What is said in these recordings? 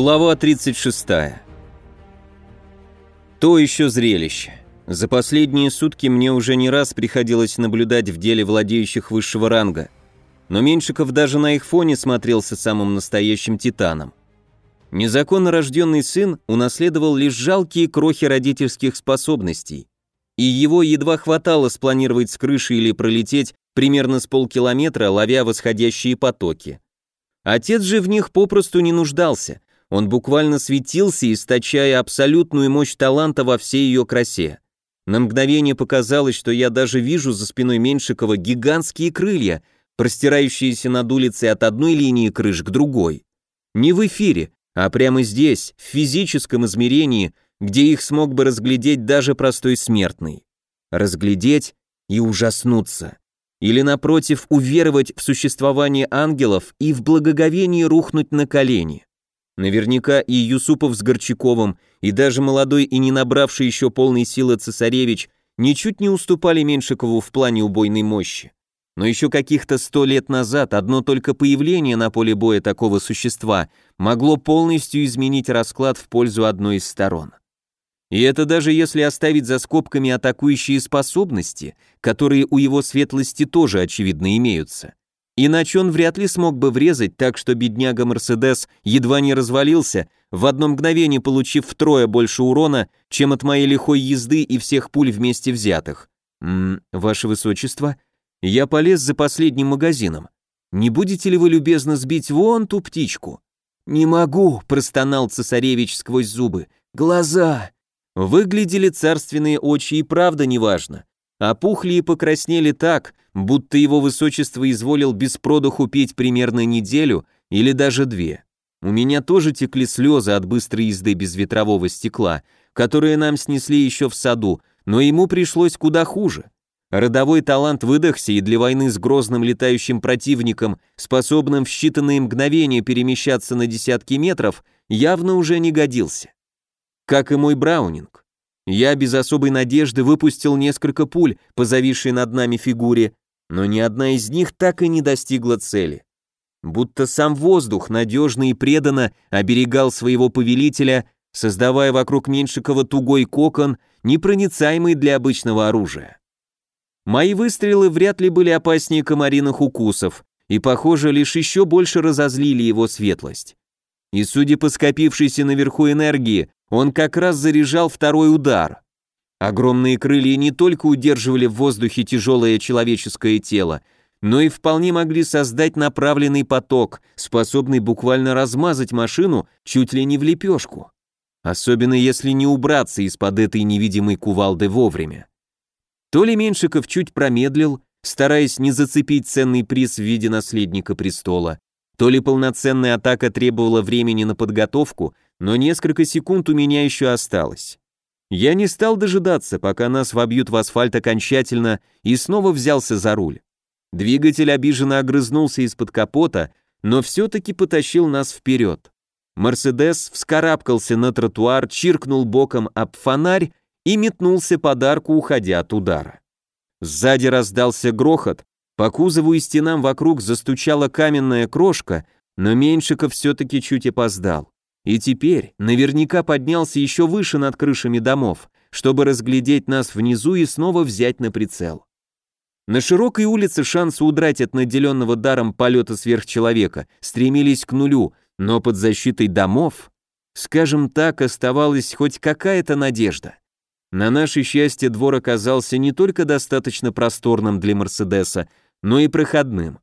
Глава 36. То еще зрелище. За последние сутки мне уже не раз приходилось наблюдать в деле владеющих высшего ранга, но Меньшиков даже на их фоне смотрелся самым настоящим титаном. Незаконно рожденный сын унаследовал лишь жалкие крохи родительских способностей, и его едва хватало спланировать с крыши или пролететь примерно с полкилометра, ловя восходящие потоки. Отец же в них попросту не нуждался, он буквально светился, источая абсолютную мощь таланта во всей ее красе. На мгновение показалось, что я даже вижу за спиной Меньшикова гигантские крылья, простирающиеся над улицей от одной линии крыш к другой. Не в эфире, а прямо здесь, в физическом измерении, где их смог бы разглядеть даже простой смертный. Разглядеть и ужаснуться. Или, напротив, уверовать в существование ангелов и в благоговении рухнуть на колени. Наверняка и Юсупов с Горчаковым, и даже молодой и не набравший еще полной силы цесаревич ничуть не уступали Меншикову в плане убойной мощи. Но еще каких-то сто лет назад одно только появление на поле боя такого существа могло полностью изменить расклад в пользу одной из сторон. И это даже если оставить за скобками атакующие способности, которые у его светлости тоже очевидно имеются. Иначе он вряд ли смог бы врезать так, что бедняга Мерседес едва не развалился, в одно мгновение получив втрое больше урона, чем от моей лихой езды и всех пуль вместе взятых. «Ммм, ваше высочество, я полез за последним магазином. Не будете ли вы любезно сбить вон ту птичку?» «Не могу», — простонал цесаревич сквозь зубы. «Глаза!» Выглядели царственные очи и правда неважно опухли и покраснели так, будто его высочество изволил без продуху петь примерно неделю или даже две. У меня тоже текли слезы от быстрой езды без ветрового стекла, которые нам снесли еще в саду, но ему пришлось куда хуже. Родовой талант выдохся и для войны с грозным летающим противником, способным в считанные мгновения перемещаться на десятки метров, явно уже не годился. Как и мой Браунинг. Я без особой надежды выпустил несколько пуль по зависшей над нами фигуре, но ни одна из них так и не достигла цели. Будто сам воздух надежно и преданно оберегал своего повелителя, создавая вокруг Меньшикова тугой кокон, непроницаемый для обычного оружия. Мои выстрелы вряд ли были опаснее комариных укусов, и, похоже, лишь еще больше разозлили его светлость. И судя по скопившейся наверху энергии, он как раз заряжал второй удар. Огромные крылья не только удерживали в воздухе тяжелое человеческое тело, но и вполне могли создать направленный поток, способный буквально размазать машину чуть ли не в лепешку. Особенно если не убраться из-под этой невидимой кувалды вовремя. То ли Меншиков чуть промедлил, стараясь не зацепить ценный приз в виде наследника престола, то ли полноценная атака требовала времени на подготовку, но несколько секунд у меня еще осталось. Я не стал дожидаться, пока нас вобьют в асфальт окончательно, и снова взялся за руль. Двигатель обиженно огрызнулся из-под капота, но все-таки потащил нас вперед. Мерседес вскарабкался на тротуар, чиркнул боком об фонарь и метнулся под арку, уходя от удара. Сзади раздался грохот, по кузову и стенам вокруг застучала каменная крошка, но Меньшиков все-таки чуть опоздал и теперь наверняка поднялся еще выше над крышами домов, чтобы разглядеть нас внизу и снова взять на прицел. На широкой улице шансы удрать от наделенного даром полета сверхчеловека стремились к нулю, но под защитой домов, скажем так, оставалась хоть какая-то надежда. На наше счастье двор оказался не только достаточно просторным для Мерседеса, но и проходным.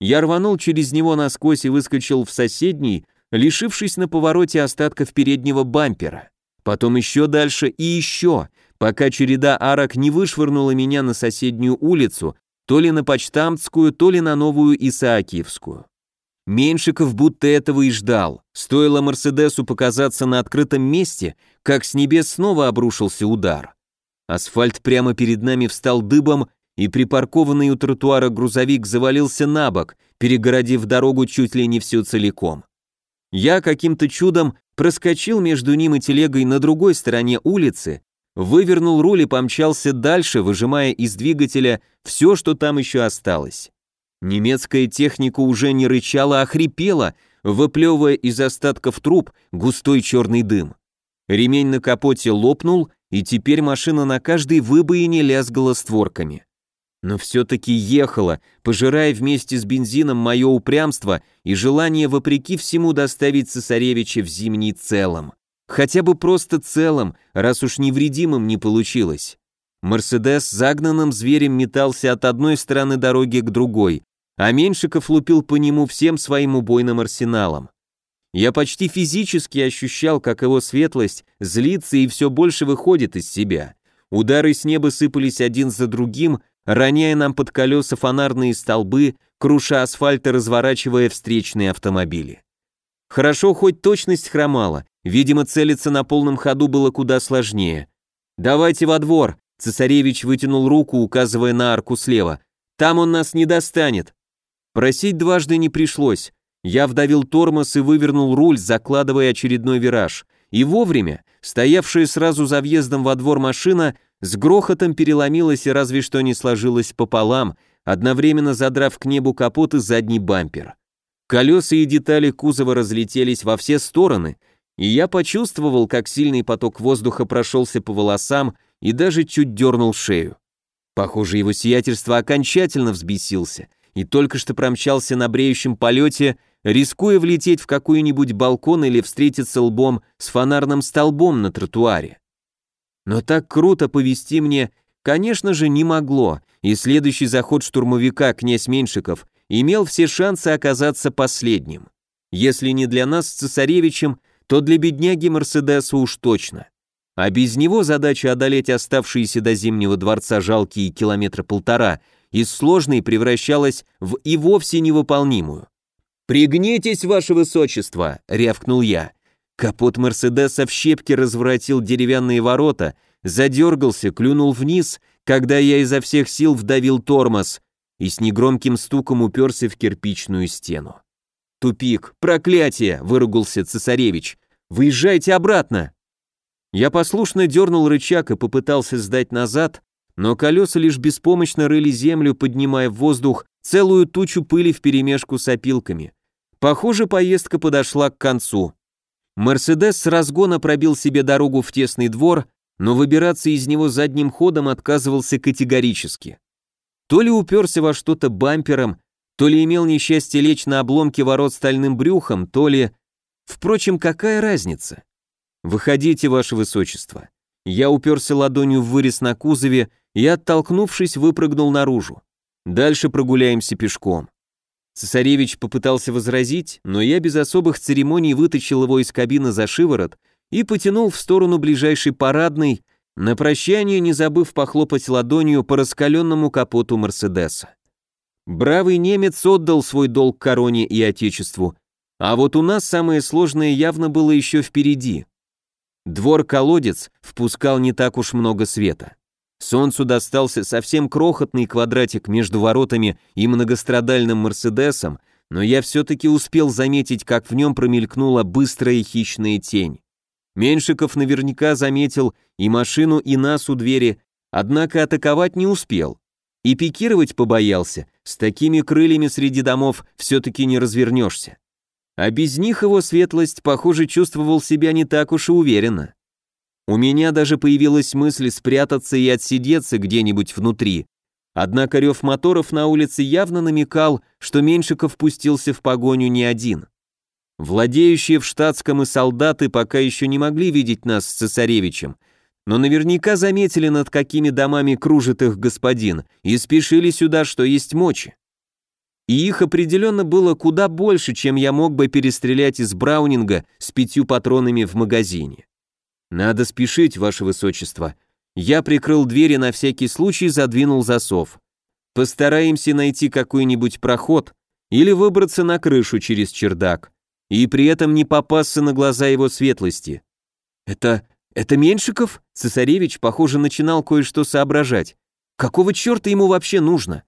Я рванул через него насквозь и выскочил в соседний, лишившись на повороте остатков переднего бампера. Потом еще дальше и еще, пока череда арок не вышвырнула меня на соседнюю улицу, то ли на Почтамтскую, то ли на Новую Исаакиевскую. Меньшиков будто этого и ждал. Стоило Мерседесу показаться на открытом месте, как с небес снова обрушился удар. Асфальт прямо перед нами встал дыбом, и припаркованный у тротуара грузовик завалился на бок, перегородив дорогу чуть ли не всю целиком. Я каким-то чудом проскочил между ним и телегой на другой стороне улицы, вывернул руль и помчался дальше, выжимая из двигателя все, что там еще осталось. Немецкая техника уже не рычала, а хрипела, выплевывая из остатков труб густой черный дым. Ремень на капоте лопнул, и теперь машина на каждой выбоине лязгала створками. Но все-таки ехала, пожирая вместе с бензином мое упрямство и желание вопреки всему доставить цесаревича в зимний целом. Хотя бы просто целым, раз уж невредимым не получилось. Мерседес загнанным зверем метался от одной стороны дороги к другой, а Меньшиков лупил по нему всем своим убойным арсеналом. Я почти физически ощущал, как его светлость злится и все больше выходит из себя. Удары с неба сыпались один за другим, роняя нам под колеса фонарные столбы, круша асфальт и разворачивая встречные автомобили. Хорошо, хоть точность хромала, видимо, целиться на полном ходу было куда сложнее. «Давайте во двор», — цесаревич вытянул руку, указывая на арку слева. «Там он нас не достанет». Просить дважды не пришлось. Я вдавил тормоз и вывернул руль, закладывая очередной вираж. И вовремя, стоявшая сразу за въездом во двор машина, с грохотом переломилась и разве что не сложилась пополам, одновременно задрав к небу капот и задний бампер. Колеса и детали кузова разлетелись во все стороны, и я почувствовал, как сильный поток воздуха прошелся по волосам и даже чуть дернул шею. Похоже, его сиятельство окончательно взбесился и только что промчался на бреющем полете, рискуя влететь в какой-нибудь балкон или встретиться лбом с фонарным столбом на тротуаре. Но так круто повести мне, конечно же, не могло, и следующий заход штурмовика князь Меньшиков имел все шансы оказаться последним. Если не для нас с цесаревичем, то для бедняги Мерседеса уж точно. А без него задача одолеть оставшиеся до Зимнего дворца жалкие километра полтора – из сложной превращалась в и вовсе невыполнимую. «Пригнитесь, ваше высочество!» — рявкнул я. Капот Мерседеса в щепки разворотил деревянные ворота, задергался, клюнул вниз, когда я изо всех сил вдавил тормоз и с негромким стуком уперся в кирпичную стену. «Тупик! Проклятие!» — выругался цесаревич. «Выезжайте обратно!» Я послушно дернул рычаг и попытался сдать назад, но колеса лишь беспомощно рыли землю, поднимая в воздух целую тучу пыли вперемешку с опилками. Похоже, поездка подошла к концу. Мерседес с разгона пробил себе дорогу в тесный двор, но выбираться из него задним ходом отказывался категорически. То ли уперся во что-то бампером, то ли имел несчастье лечь на обломке ворот стальным брюхом, то ли... Впрочем, какая разница? «Выходите, ваше высочество». Я уперся ладонью в вырез на кузове и, оттолкнувшись, выпрыгнул наружу. Дальше прогуляемся пешком. Цесаревич попытался возразить, но я без особых церемоний вытащил его из кабины за шиворот и потянул в сторону ближайшей парадной, на прощание не забыв похлопать ладонью по раскаленному капоту Мерседеса. Бравый немец отдал свой долг короне и отечеству, а вот у нас самое сложное явно было еще впереди. Двор-колодец впускал не так уж много света. Солнцу достался совсем крохотный квадратик между воротами и многострадальным Мерседесом, но я все-таки успел заметить, как в нем промелькнула быстрая хищная тень. Меньшиков наверняка заметил и машину, и нас у двери, однако атаковать не успел. И пикировать побоялся, с такими крыльями среди домов все-таки не развернешься. А без них его светлость, похоже, чувствовал себя не так уж и уверенно. У меня даже появилась мысль спрятаться и отсидеться где-нибудь внутри. Однако рев моторов на улице явно намекал, что Меньшиков пустился в погоню не один. Владеющие в штатском и солдаты пока еще не могли видеть нас с цесаревичем, но наверняка заметили, над какими домами кружит их господин, и спешили сюда, что есть мочи. И их определенно было куда больше, чем я мог бы перестрелять из Браунинга с пятью патронами в магазине. «Надо спешить, ваше высочество». Я прикрыл двери на всякий случай, задвинул засов. Постараемся найти какой-нибудь проход или выбраться на крышу через чердак, и при этом не попасться на глаза его светлости. «Это... это Меньшиков?» Цесаревич, похоже, начинал кое-что соображать. «Какого черта ему вообще нужно?»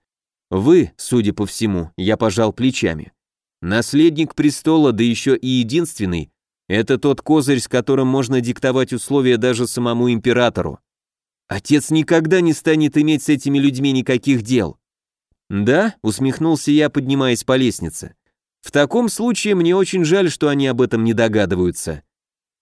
«Вы, судя по всему», я пожал плечами. «Наследник престола, да еще и единственный, это тот козырь, с которым можно диктовать условия даже самому императору. Отец никогда не станет иметь с этими людьми никаких дел. Да, усмехнулся я, поднимаясь по лестнице. В таком случае мне очень жаль, что они об этом не догадываются.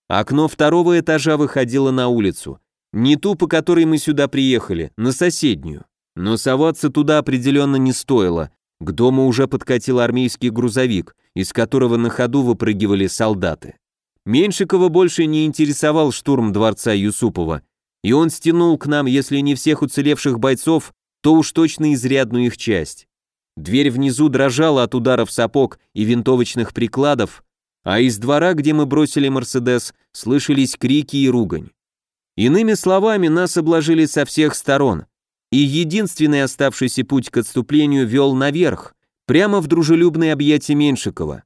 Окно второго этажа выходило на улицу. Не ту, по которой мы сюда приехали, на соседнюю. Но соваться туда определенно не стоило. К дому уже подкатил армейский грузовик, из которого на ходу выпрыгивали солдаты. Меньшикова больше не интересовал штурм дворца Юсупова, и он стянул к нам, если не всех уцелевших бойцов, то уж точно изрядную их часть. Дверь внизу дрожала от ударов сапог и винтовочных прикладов, а из двора, где мы бросили Мерседес, слышались крики и ругань. Иными словами, нас обложили со всех сторон, и единственный оставшийся путь к отступлению вел наверх, прямо в дружелюбное объятие Меншикова.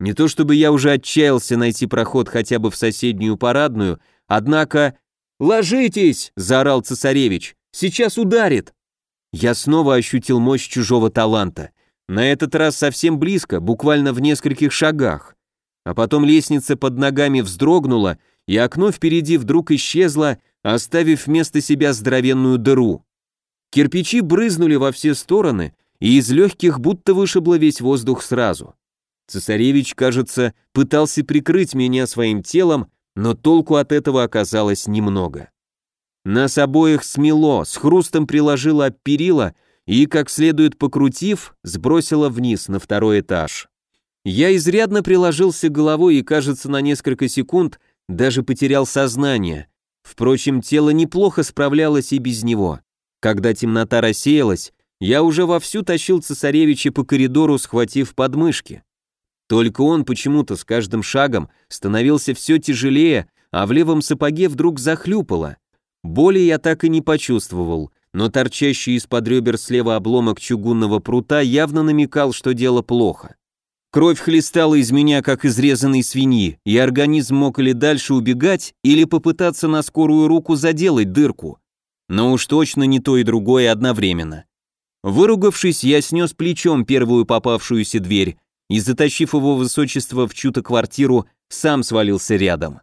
Не то чтобы я уже отчаялся найти проход хотя бы в соседнюю парадную, однако «Ложитесь!» – заорал цесаревич. «Сейчас ударит!» Я снова ощутил мощь чужого таланта. На этот раз совсем близко, буквально в нескольких шагах. А потом лестница под ногами вздрогнула, и окно впереди вдруг исчезло, оставив вместо себя здоровенную дыру. Кирпичи брызнули во все стороны, и из легких будто вышибло весь воздух сразу. Цесаревич, кажется, пытался прикрыть меня своим телом, но толку от этого оказалось немного. Нас обоих смело, с хрустом приложило об перила и, как следует покрутив, сбросило вниз на второй этаж. Я изрядно приложился головой и, кажется, на несколько секунд даже потерял сознание. Впрочем, тело неплохо справлялось и без него. Когда темнота рассеялась, я уже вовсю тащил цесаревича по коридору, схватив подмышки. Только он почему-то с каждым шагом становился все тяжелее, а в левом сапоге вдруг захлюпало. Боли я так и не почувствовал, но торчащий из-под ребер слева обломок чугунного прута явно намекал, что дело плохо. Кровь хлестала из меня, как изрезанной свиньи, и организм мог или дальше убегать, или попытаться на скорую руку заделать дырку. Но уж точно не то и другое одновременно. Выругавшись, я снес плечом первую попавшуюся дверь и, затащив его высочество в чью-то квартиру, сам свалился рядом.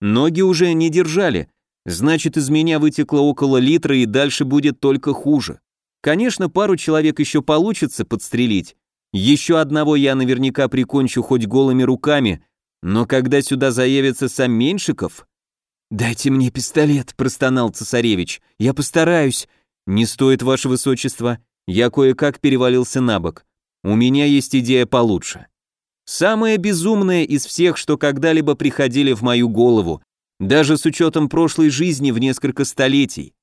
Ноги уже не держали, значит, из меня вытекло около литра и дальше будет только хуже. Конечно, пару человек еще получится подстрелить, еще одного я наверняка прикончу хоть голыми руками, но когда сюда заявится сам Меньшиков... «Дайте мне пистолет», — простонал цесаревич. «Я постараюсь». «Не стоит, ваше высочество». Я кое-как перевалился на бок. «У меня есть идея получше». Самая безумная из всех, что когда-либо приходили в мою голову, даже с учетом прошлой жизни в несколько столетий.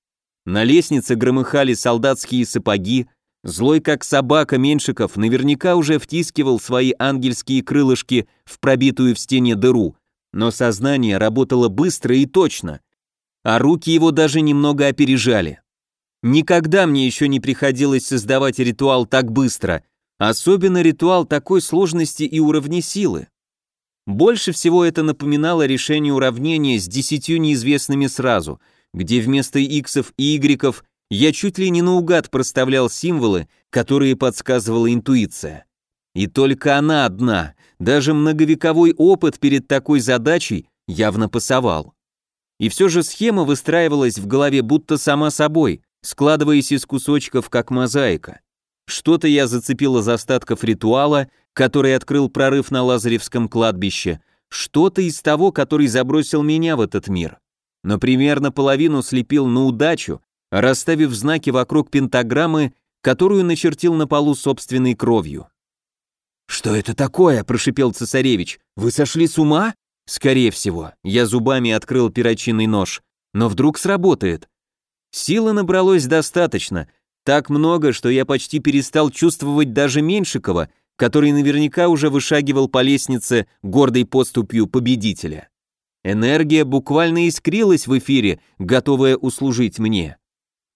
На лестнице громыхали солдатские сапоги, Злой как собака Меншиков наверняка уже втискивал свои ангельские крылышки в пробитую в стене дыру, но сознание работало быстро и точно, а руки его даже немного опережали. Никогда мне еще не приходилось создавать ритуал так быстро, особенно ритуал такой сложности и уровня силы. Больше всего это напоминало решение уравнения с десятью неизвестными сразу, где вместо иксов и игреков я чуть ли не наугад проставлял символы, которые подсказывала интуиция. И только она одна, даже многовековой опыт перед такой задачей явно пасовал. И все же схема выстраивалась в голове будто сама собой, складываясь из кусочков, как мозаика. Что-то я зацепил из остатков ритуала, который открыл прорыв на Лазаревском кладбище, что-то из того, который забросил меня в этот мир. Но примерно половину слепил на удачу, расставив знаки вокруг пентаграммы, которую начертил на полу собственной кровью. «Что это такое?» – прошипел цесаревич. «Вы сошли с ума?» «Скорее всего. Я зубами открыл перочинный нож. Но вдруг сработает». Силы набралось достаточно. Так много, что я почти перестал чувствовать даже Меньшикова, который наверняка уже вышагивал по лестнице гордой поступью победителя. Энергия буквально искрилась в эфире, готовая услужить мне.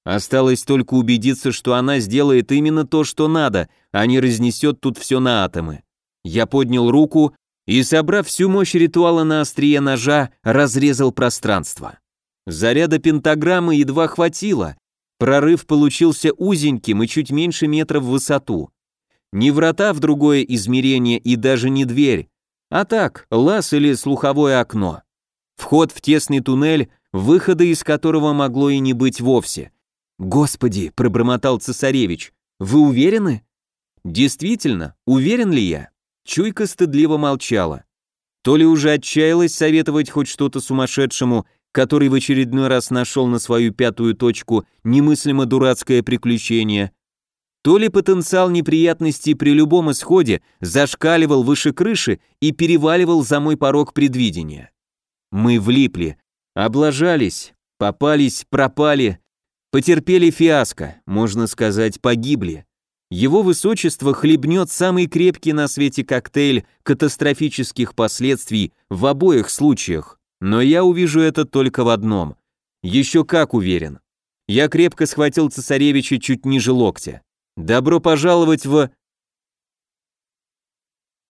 Осталось только убедиться, что она сделает именно то, что надо, а не разнесет тут все на атомы. Я поднял руку и, собрав всю мощь ритуала на острие ножа, разрезал пространство. Заряда пентаграммы едва хватило. Прорыв получился узеньким и чуть меньше метра в высоту. Не врата в другое измерение и даже не дверь, а так, лаз или слуховое окно. Вход в тесный туннель, выхода из которого могло и не быть вовсе. «Господи!» — пробормотал цесаревич. «Вы уверены?» «Действительно, уверен ли я?» Чуйка стыдливо молчала. То ли уже отчаялась советовать хоть что-то сумасшедшему, который в очередной раз нашел на свою пятую точку немыслимо дурацкое приключение, то ли потенциал неприятностей при любом исходе зашкаливал выше крыши и переваливал за мой порог предвидения. Мы влипли, облажались, попались, пропали, потерпели фиаско, можно сказать, погибли. Его высочество хлебнет самый крепкий на свете коктейль катастрофических последствий в обоих случаях, но я увижу это только в одном. Еще как уверен. Я крепко схватил цесаревича чуть ниже локтя. «Добро пожаловать в...»